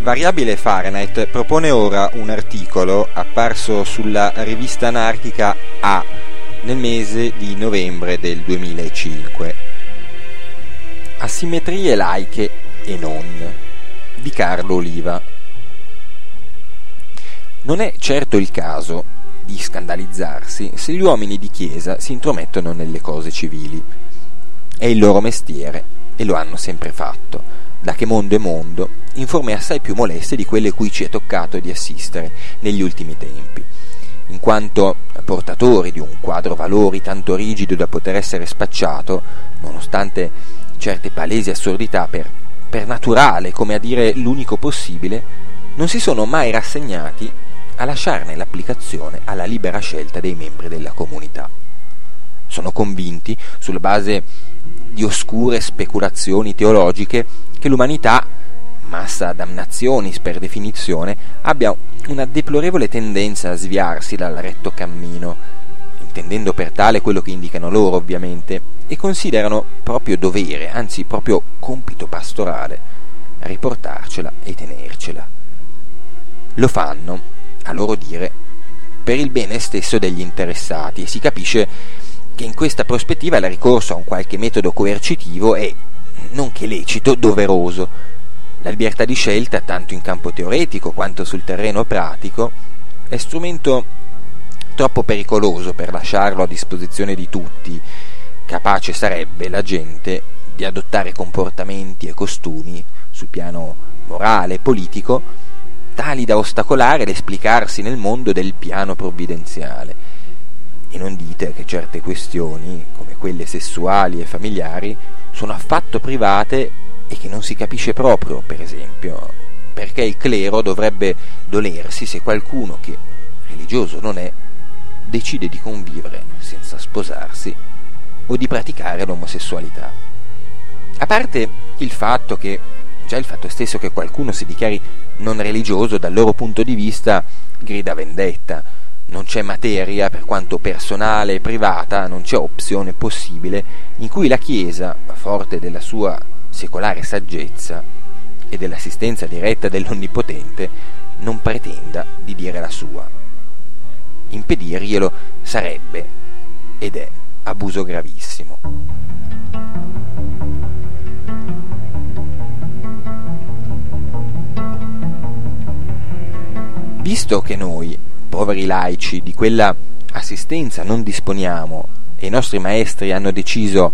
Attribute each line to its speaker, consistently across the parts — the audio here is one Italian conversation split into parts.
Speaker 1: Variabile Fahrenheit propone ora un articolo apparso sulla rivista anarchica A nel mese di novembre del 2005. Asimmetrie laiche e non di Carlo Oliva. Non è certo il caso di scandalizzarsi se gli uomini di chiesa si intromettono nelle cose civili. È il loro mestiere e lo hanno sempre fatto da che mondo è mondo, in forme assai più moleste di quelle cui ci è toccato di assistere negli ultimi tempi, in quanto portatori di un quadro valori tanto rigido da poter essere spacciato, nonostante certe palesi assurdità per, per naturale, come a dire l'unico possibile, non si sono mai rassegnati a lasciarne l'applicazione alla libera scelta dei membri della comunità. Sono convinti, sulla base di oscure speculazioni teologiche, che l'umanità, massa damnationis per definizione, abbia una deplorevole tendenza a sviarsi dal retto cammino, intendendo per tale quello che indicano loro ovviamente, e considerano proprio dovere, anzi proprio compito pastorale, riportarcela e tenercela. Lo fanno, a loro dire, per il bene stesso degli interessati e si capisce che in questa prospettiva il ricorso a un qualche metodo coercitivo è nonché lecito, doveroso. La libertà di scelta, tanto in campo teoretico quanto sul terreno pratico, è strumento troppo pericoloso per lasciarlo a disposizione di tutti. Capace sarebbe la gente di adottare comportamenti e costumi sul piano morale e politico tali da ostacolare l'esplicarsi nel mondo del piano provvidenziale. E non dite che certe questioni, come quelle sessuali e familiari, sono affatto private e che non si capisce proprio, per esempio, perché il clero dovrebbe dolersi se qualcuno che religioso non è decide di convivere senza sposarsi o di praticare l'omosessualità. A parte il fatto che già il fatto stesso che qualcuno si dichiari non religioso dal loro punto di vista grida vendetta, non c'è materia, per quanto personale e privata, non c'è opzione possibile in cui la Chiesa, forte della sua secolare saggezza e dell'assistenza diretta dell'Onnipotente, non pretenda di dire la sua. Impedirglielo sarebbe ed è abuso gravissimo. Visto che noi poveri laici, di quella assistenza non disponiamo e i nostri maestri hanno deciso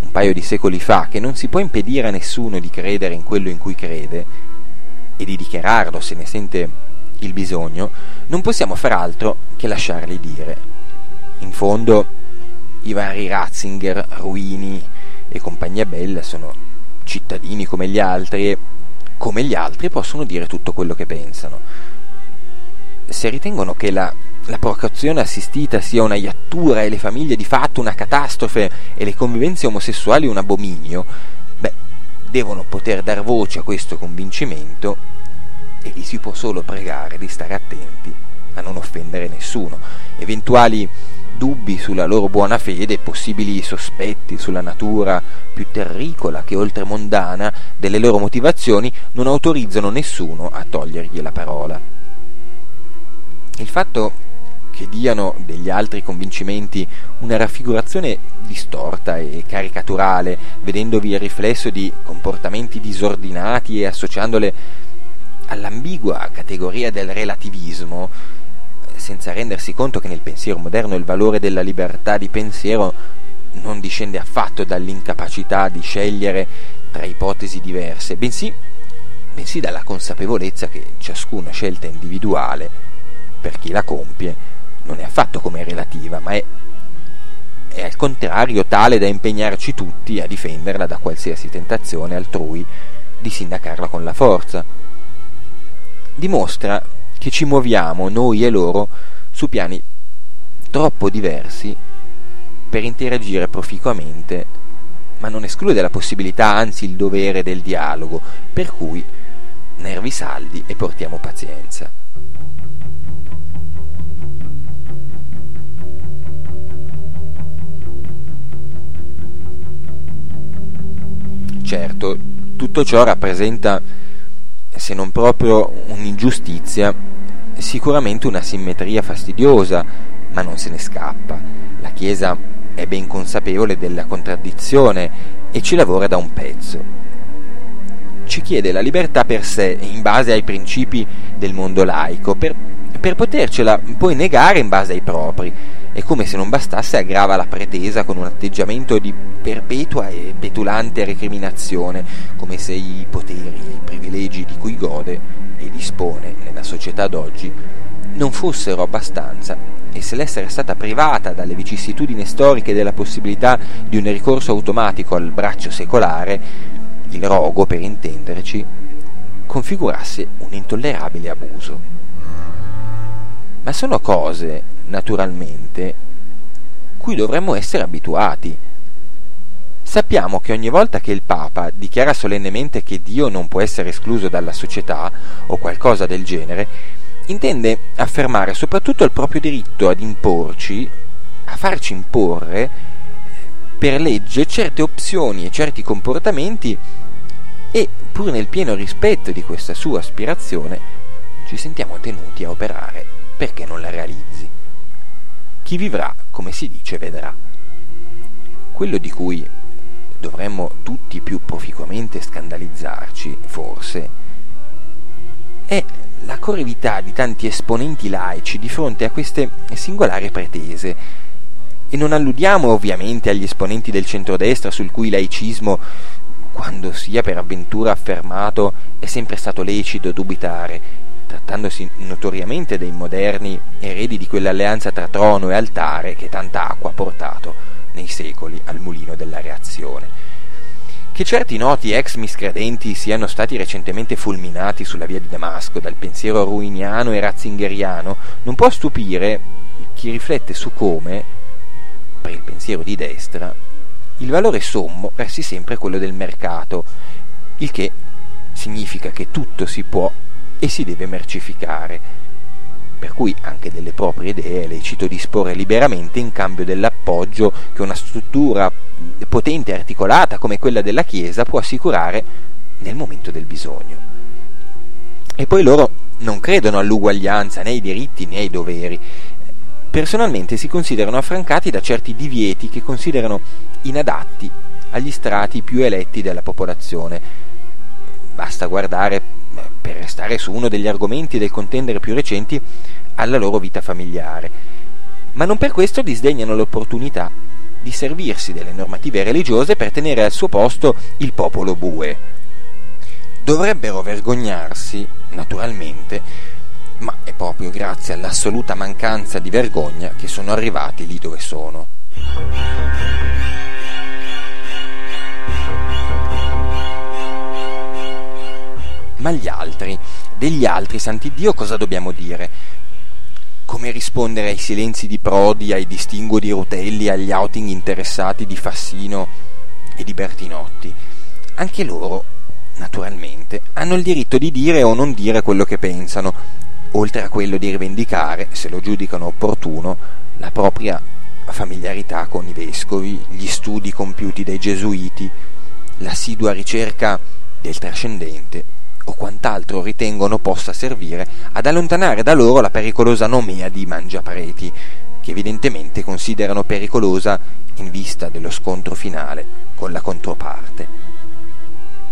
Speaker 1: un paio di secoli fa che non si può impedire a nessuno di credere in quello in cui crede e di dichiararlo se ne sente il bisogno, non possiamo far altro che lasciarli dire. In fondo, i vari Ratzinger, Ruini e compagnia bella sono cittadini come gli altri e come gli altri possono dire tutto quello che pensano se ritengono che la, la procreazione assistita sia una iattura e le famiglie di fatto una catastrofe e le convivenze omosessuali un abominio, beh, devono poter dar voce a questo convincimento e li si può solo pregare di stare attenti a non offendere nessuno. Eventuali dubbi sulla loro buona fede, possibili sospetti sulla natura più terricola che oltremondana delle loro motivazioni non autorizzano nessuno a togliergli la parola. Il fatto che diano degli altri convincimenti una raffigurazione distorta e caricaturale, vedendovi il riflesso di comportamenti disordinati e associandole all'ambigua categoria del relativismo, senza rendersi conto che nel pensiero moderno il valore della libertà di pensiero non discende affatto dall'incapacità di scegliere tra ipotesi diverse, bensì, bensì dalla consapevolezza che ciascuna scelta individuale per chi la compie non è affatto come relativa, ma è, è al contrario tale da impegnarci tutti a difenderla da qualsiasi tentazione altrui di sindacarla con la forza. Dimostra che ci muoviamo, noi e loro, su piani troppo diversi per interagire proficuamente, ma non esclude la possibilità, anzi il dovere del dialogo, per cui nervi saldi e portiamo pazienza. Tutto ciò rappresenta se non proprio un'ingiustizia, sicuramente una simmetria fastidiosa, ma non se ne scappa. La Chiesa è ben consapevole della contraddizione e ci lavora da un pezzo. Ci chiede la libertà per sé, in base ai principi del mondo laico, per, per potercela poi negare in base ai propri e come se non bastasse aggrava la pretesa con un atteggiamento di perpetua e petulante recriminazione, come se i poteri e i privilegi di cui gode e dispone nella società d'oggi non fossero abbastanza e se l'essere stata privata dalle vicissitudini storiche della possibilità di un ricorso automatico al braccio secolare, il rogo per intenderci, configurasse un intollerabile abuso. Ma sono cose naturalmente, cui dovremmo essere abituati. Sappiamo che ogni volta che il Papa dichiara solennemente che Dio non può essere escluso dalla società o qualcosa del genere, intende affermare soprattutto il proprio diritto ad imporci, a farci imporre per legge certe opzioni e certi comportamenti e, pur nel pieno rispetto di questa sua aspirazione, ci sentiamo tenuti a operare perché non la realizzi. Chi vivrà, come si dice, vedrà. Quello di cui dovremmo tutti più proficuamente scandalizzarci, forse, è la correvità di tanti esponenti laici di fronte a queste singolari pretese. E non alludiamo ovviamente agli esponenti del centrodestra sul cui laicismo, quando sia per avventura affermato, è sempre stato lecito dubitare trattandosi notoriamente dei moderni eredi di quell'alleanza tra trono e altare che tanta acqua ha portato nei secoli al mulino della reazione. Che certi noti ex miscredenti siano stati recentemente fulminati sulla via di Damasco dal pensiero ruiniano e ratzingeriano non può stupire chi riflette su come, per il pensiero di destra, il valore sommo resti sempre quello del mercato, il che significa che tutto si può e si deve mercificare, per cui anche delle proprie idee è lecito disporre liberamente in cambio dell'appoggio che una struttura potente e articolata come quella della Chiesa può assicurare nel momento del bisogno. E poi loro non credono all'uguaglianza né ai diritti né ai doveri. Personalmente si considerano affrancati da certi divieti che considerano inadatti agli strati più eletti della popolazione. Basta guardare per restare su uno degli argomenti del contendere più recenti, alla loro vita familiare, ma non per questo disdegnano l'opportunità di servirsi delle normative religiose per tenere al suo posto il popolo bue. Dovrebbero vergognarsi, naturalmente, ma è proprio grazie all'assoluta mancanza di vergogna che sono arrivati lì dove sono. Ma gli altri, degli altri, santi Dio, cosa dobbiamo dire? Come rispondere ai silenzi di Prodi, ai distinguo di Rutelli, agli outing interessati di Fassino e di Bertinotti? Anche loro, naturalmente, hanno il diritto di dire o non dire quello che pensano, oltre a quello di rivendicare, se lo giudicano opportuno, la propria familiarità con i vescovi, gli studi compiuti dai gesuiti, l'assidua ricerca del trascendente o quant'altro ritengono possa servire ad allontanare da loro la pericolosa nomea di mangiapreti, che evidentemente considerano pericolosa in vista dello scontro finale con la controparte.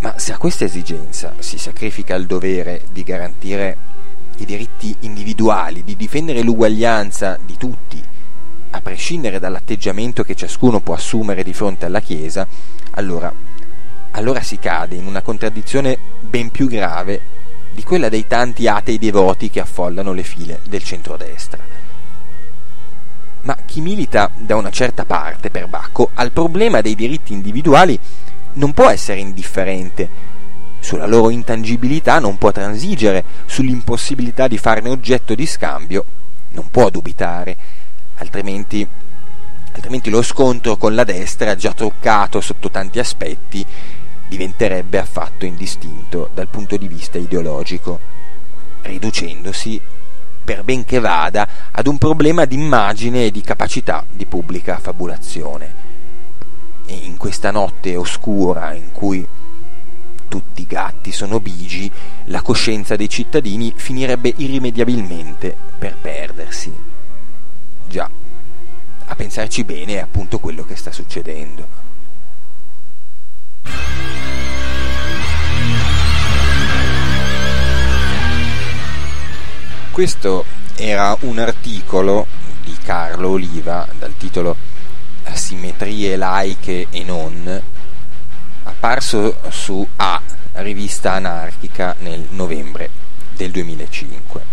Speaker 1: Ma se a questa esigenza si sacrifica il dovere di garantire i diritti individuali, di difendere l'uguaglianza di tutti, a prescindere dall'atteggiamento che ciascuno può assumere di fronte alla Chiesa, allora allora si cade in una contraddizione ben più grave di quella dei tanti atei devoti che affollano le file del centrodestra. Ma chi milita da una certa parte per Bacco al problema dei diritti individuali non può essere indifferente, sulla loro intangibilità non può transigere, sull'impossibilità di farne oggetto di scambio non può dubitare, altrimenti, altrimenti lo scontro con la destra, già truccato sotto tanti aspetti, diventerebbe affatto indistinto dal punto di vista ideologico, riducendosi, per ben che vada, ad un problema di immagine e di capacità di pubblica fabulazione. E in questa notte oscura in cui tutti i gatti sono bigi, la coscienza dei cittadini finirebbe irrimediabilmente per perdersi. Già, a pensarci bene è appunto quello che sta succedendo. Questo era un articolo di Carlo Oliva dal titolo Asimmetrie laiche e non, apparso su A, rivista anarchica nel novembre del 2005.